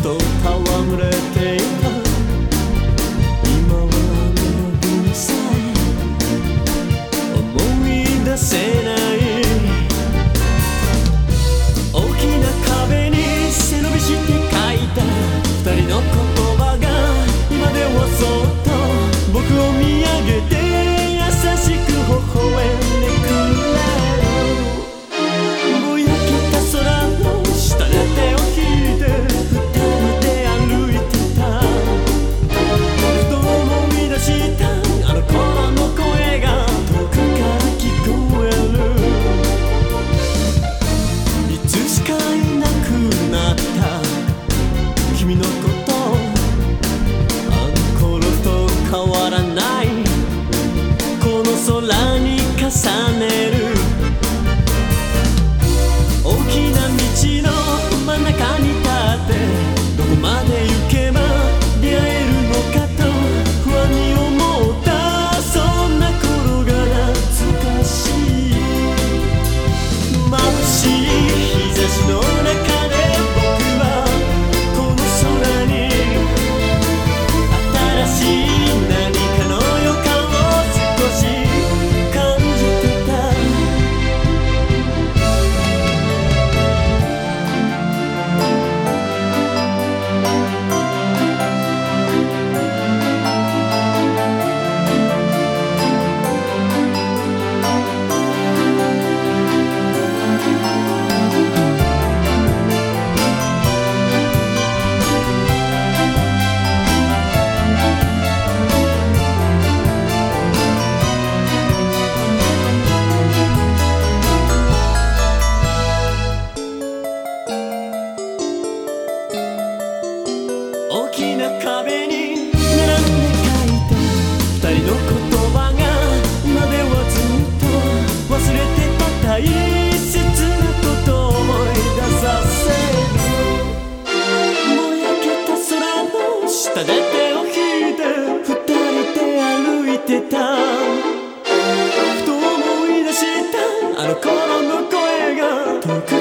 Cristo, tawamre. sane ただ手を引いて二人で歩いてた。ふと思い出した。あの頃の声が。遠く